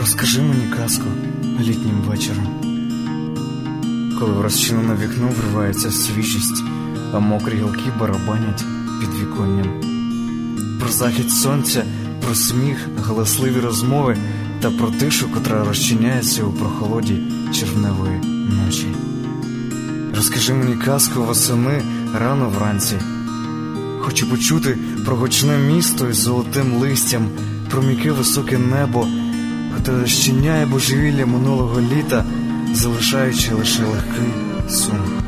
Розкажи мені казку літнім вечором, коли в розчинене вікно вривається свіжість, а мокрі гілки барабанять під віконням. Про захід сонця, про сміх, галасливі розмови та про тишу, котра розчиняється у прохолоді червневої ночі. Розкажи мені казку восени рано вранці. Хочу почути про гучне місто із золотим листям, про м'яке високе небо, котре розчиняє божевілля минулого літа, залишаючи лише легкий сум.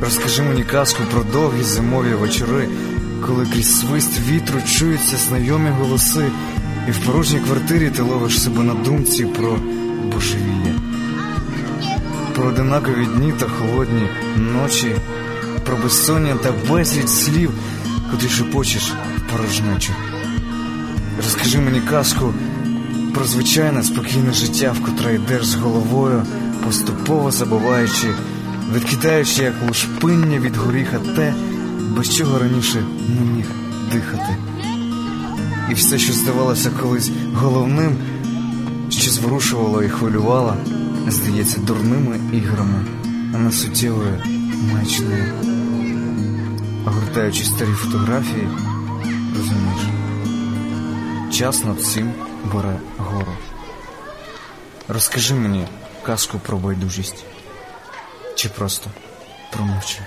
Розкажи мені казку про довгі зимові вечори, коли крізь свист вітру чуються знайомі голоси, і в порожній квартирі ти ловиш себе на думці про божевілля. Про одинакові дні та холодні ночі, про безсоння та безліч слів, котрі шепочеш порожнечу. Розкажи мені казку про звичайне спокійне життя, в котре йдеш з головою, поступово забуваючи, відкидаючи як лушпиння від горіха те, без чого раніше не міг дихати. І все, що здавалося колись головним, що зворушувало і хвилювало, здається дурними іграми, а не суттєвою маячнею. Огортаючи старі фотографії, розумієш, час над цим бере гору. Розкажи мені казку про байдужість чи просто промовчи.